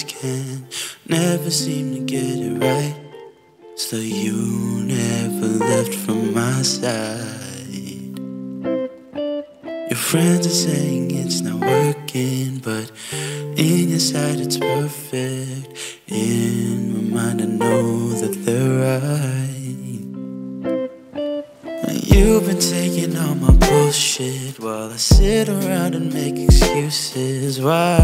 just can never seem to get it right. So you never left from my side. Your friends are saying it's not working, but in your sight it's perfect. In my mind, I know that they're right. You've been taking all my bullshit while I sit around and make excuses. Why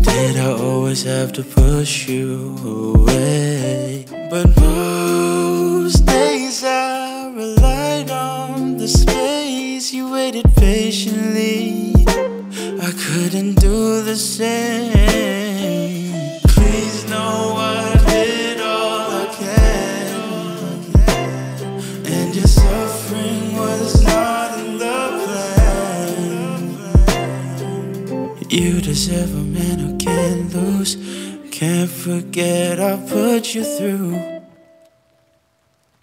did I always have to push you away? But most days I relied on the space you waited patiently. I couldn't do the same. You deserve a man who can't lose. Can't forget I put you through.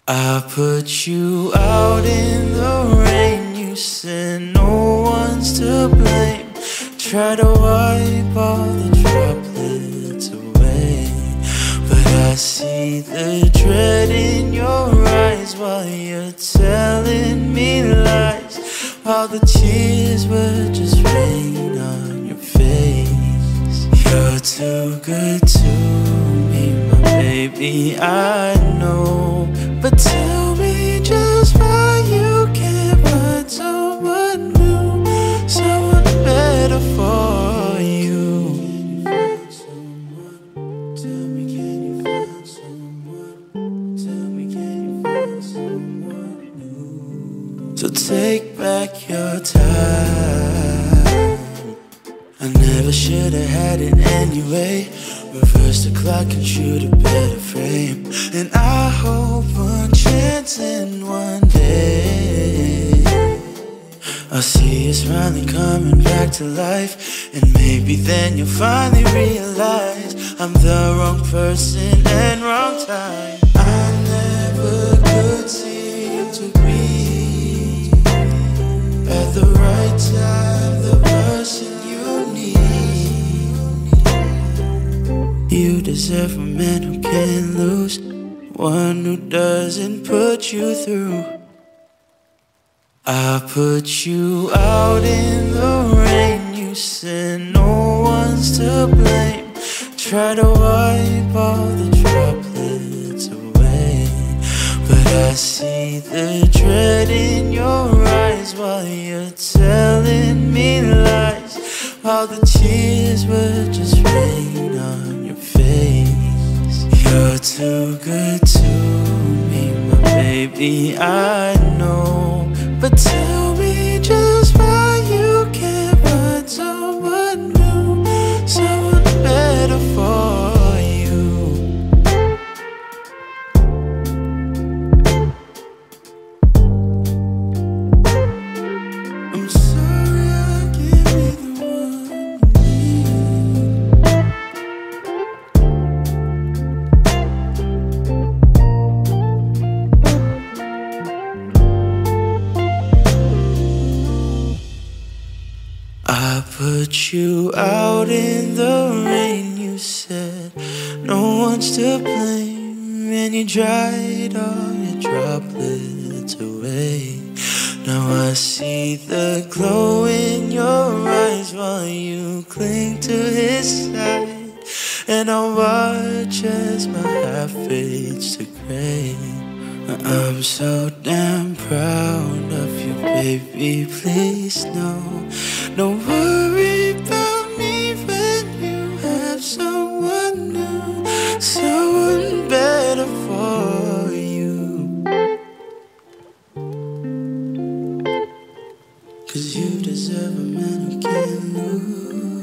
I put you out in the rain. You said no one's to blame. Try to wipe all the droplets away. But I see the dread in your eyes while you're telling me lies. While the tears were just rain. You're too good to me, my baby. I know. But tell me just why you can't find someone new, someone better for you. Tell me, can you find someone? Tell me, can you find someone new? So take back your time. I should have had it anyway. Reverse the clock and shoot a better frame. And I hope one chance in one day. I'll see you smiling, coming back to life. And maybe then you'll finally realize I'm the wrong person and wrong time. Deserve a man who can't lose, one who doesn't put you through. I put you out in the rain. You said no one's to blame. Try to wipe all the droplets away. But I see the dread in your eyes while you're telling me lies. While the tears were just rain too good to me, my baby. I know. But I put you out in the rain. You said no one's to blame, and you dried all your droplets away. Now I see the glow in your eyes while you cling to his side, and I watch as my heart fades to gray. I'm so damn proud baby. Please know, don't worry about me when you have someone new, someone better for you. Cause you deserve a man who can lose.